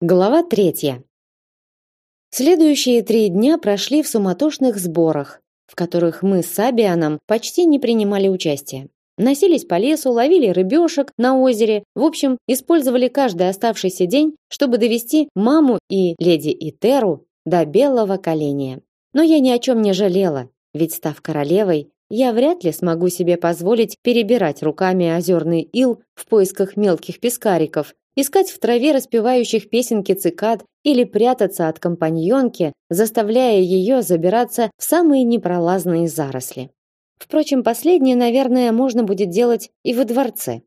Глава третья. Следующие три дня прошли в суматошных сборах, в которых мы с Сабианом почти не принимали участия. Носились по лесу, ловили рыбешек на озере, в общем, использовали каждый оставшийся день, чтобы довести маму и леди Итеру до белого коленя. Но я ни о чем не жалела, ведь став королевой, я вряд ли смогу себе позволить перебирать руками озерный ил в поисках мелких пескариков, искать в траве распевающих песенки цикад или прятаться от компаньонки, заставляя ее забираться в самые непролазные заросли. Впрочем, последнее, наверное, можно будет делать и во дворце.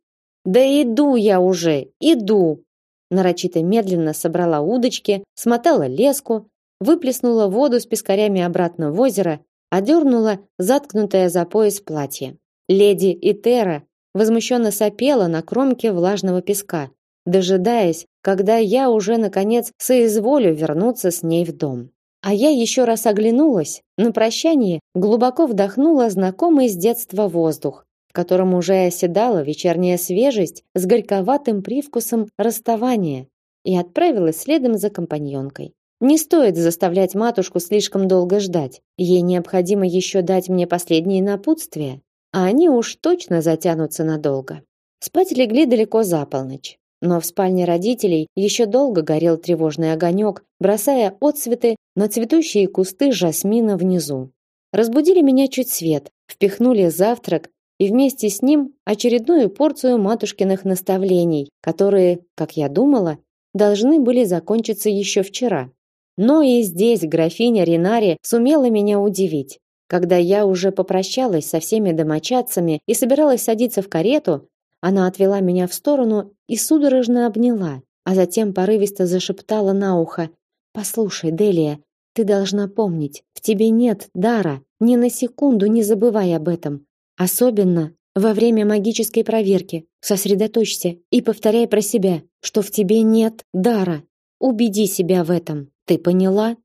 Да иду я уже, иду. Нарочито медленно собрала удочки, смотала леску, выплеснула воду с пескарями обратно в озеро, одернула заткнутое за пояс платье. Леди Итера возмущенно сопела на кромке влажного песка, дожидаясь, когда я уже наконец соизволю вернуться с ней в дом. А я еще раз оглянулась, на прощание глубоко вдохнула знакомый с детства воздух, в котором уже оседала вечерняя свежесть с горьковатым привкусом расставания, и отправилась следом за компаньонкой. Не стоит заставлять матушку слишком долго ждать. Ей необходимо еще дать мне последние напутствия, а они уж точно затянутся надолго. Спать легли далеко за полночь. Но в спальне родителей еще долго горел тревожный огонек, бросая отсветы на цветущие кусты жасмина внизу. Разбудили меня чуть свет, впихнули завтрак и вместе с ним очередную порцию матушкиных наставлений, которые, как я думала, должны были закончиться еще вчера. Но и здесь графиня Ринари сумела меня удивить. Когда я уже попрощалась со всеми домочадцами и собиралась садиться в карету, она отвела меня в сторону и судорожно обняла, а затем порывисто зашептала на ухо: "Послушай, Делия, ты должна помнить, в тебе нет дара. Ни на секунду не забывай об этом, особенно во время магической проверки. Сосредоточься и повторяй про себя, что в тебе нет дара. Убеди себя в этом. Ты поняла?"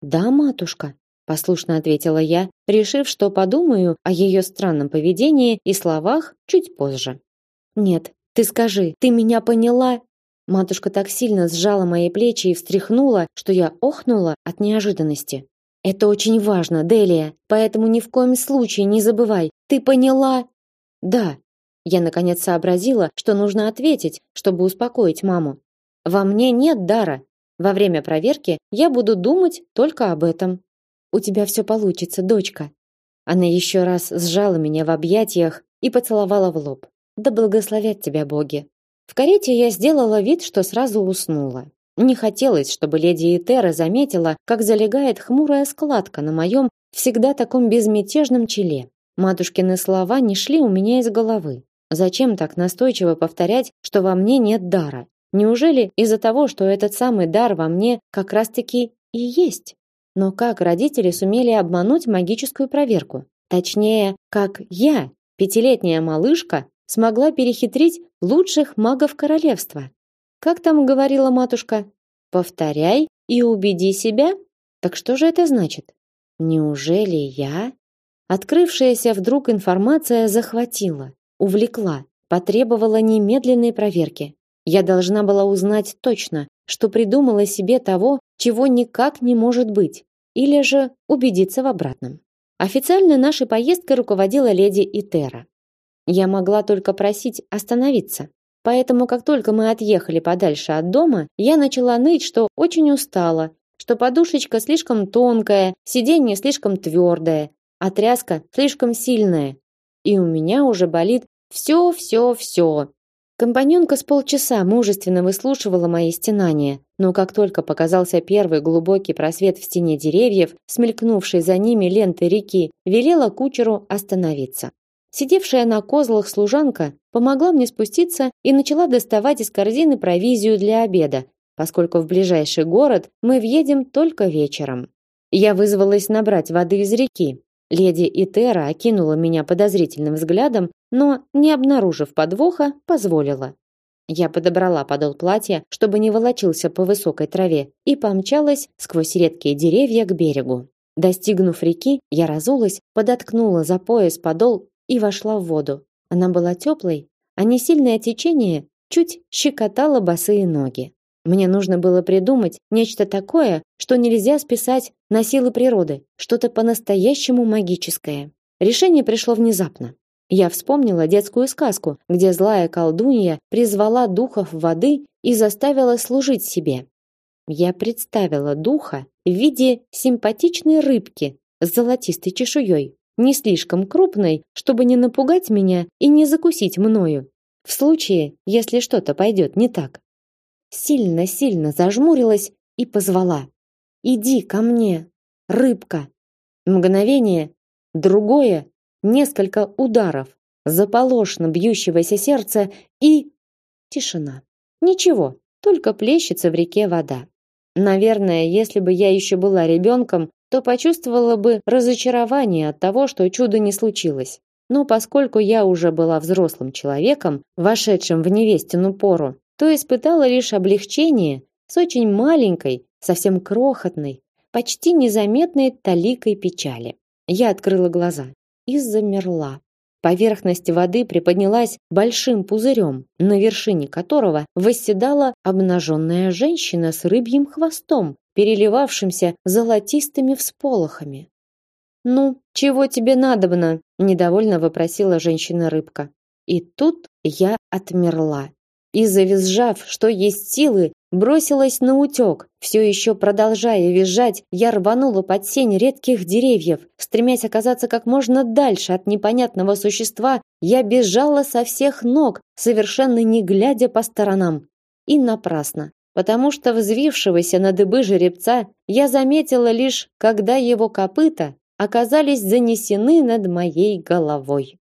"Да, матушка", послушно ответила я, решив, что подумаю о ее странном поведении и словах чуть позже. Нет, ты скажи, ты меня поняла? Матушка так сильно сжала мои плечи и встряхнула, что я охнула от неожиданности. Это очень важно, Делия, поэтому ни в коем случае не забывай. Ты поняла? Да. Я наконец сообразила, что нужно ответить, чтобы успокоить маму. Во мне нет дара. Во время проверки я буду думать только об этом. У тебя все получится, дочка. Она еще раз сжала меня в объятиях и поцеловала в лоб. Да благословят тебя боги. В карете я сделала вид, что сразу уснула. Не хотелось, чтобы леди Этера заметила, как залегает хмурая складка на моем всегда таком безмятежном челе. Матушкины слова не шли у меня из головы. Зачем так настойчиво повторять, что во мне нет дара? Неужели из-за того, что этот самый дар во мне как раз-таки и есть? Но как родители сумели обмануть магическую проверку? Точнее, как я, пятилетняя малышка, смогла перехитрить лучших магов королевства. Как там говорила матушка? Повторяй и убеди себя? Так что же это значит? Неужели я? Открывшаяся вдруг информация захватила, увлекла, потребовала немедленной проверки. Я должна была узнать точно, что придумала себе того, чего никак не может быть, или же убедиться в обратном. Официально нашей поездкой руководила леди Итера. Я могла только просить остановиться. Поэтому, как только мы отъехали подальше от дома, я начала ныть, что очень устала, что подушечка слишком тонкая, сиденье слишком твердое, а тряска слишком сильная. И у меня уже болит все, все, все. Компаньонка с полчаса мужественно выслушивала мои стенания, но как только показался первый глубокий просвет в стене деревьев, смелькнувший за ними ленты реки, велела кучеру остановиться. Сидевшая на козлах служанка помогла мне спуститься и начала доставать из корзины провизию для обеда, поскольку в ближайший город мы въедем только вечером. Я вызвалась набрать воды из реки. Леди Итера окинула меня подозрительным взглядом, но, не обнаружив подвоха, позволила. Я подобрала подол платья, чтобы не волочился по высокой траве, и помчалась сквозь редкие деревья к берегу. Достигнув реки, я разулась, подоткнула за пояс подол и вошла в воду. Она была теплой, а не сильное течение чуть щекотало босые ноги. Мне нужно было придумать нечто такое, что нельзя списать на силы природы, что-то по-настоящему магическое. Решение пришло внезапно. Я вспомнила детскую сказку, где злая колдунья призвала духов воды и заставила служить себе. Я представила духа в виде симпатичной рыбки с золотистой чешуей, не слишком крупной, чтобы не напугать меня и не закусить мною, в случае, если что-то пойдет не так. Сильно-сильно зажмурилась и позвала. «Иди ко мне, рыбка!» Мгновение, другое, несколько ударов, заполошно бьющегося сердца и... Тишина. Ничего, только плещется в реке вода. Наверное, если бы я еще была ребенком, то почувствовала бы разочарование от того, что чудо не случилось. Но поскольку я уже была взрослым человеком, вошедшим в невестину пору, то испытала лишь облегчение с очень маленькой, совсем крохотной, почти незаметной таликой печали. Я открыла глаза и замерла. Поверхность воды приподнялась большим пузырем, на вершине которого восседала обнаженная женщина с рыбьим хвостом, переливавшимся золотистыми всполохами. «Ну, чего тебе надобно?» – недовольно вопросила женщина-рыбка. И тут я отмерла. И, завизжав, что есть силы, бросилась на утек. Все еще продолжая визжать, я рванула под сень редких деревьев. Стремясь оказаться как можно дальше от непонятного существа, я бежала со всех ног, совершенно не глядя по сторонам. И напрасно, потому что взвившегося на дыбы жеребца я заметила лишь, когда его копыта оказались занесены над моей головой.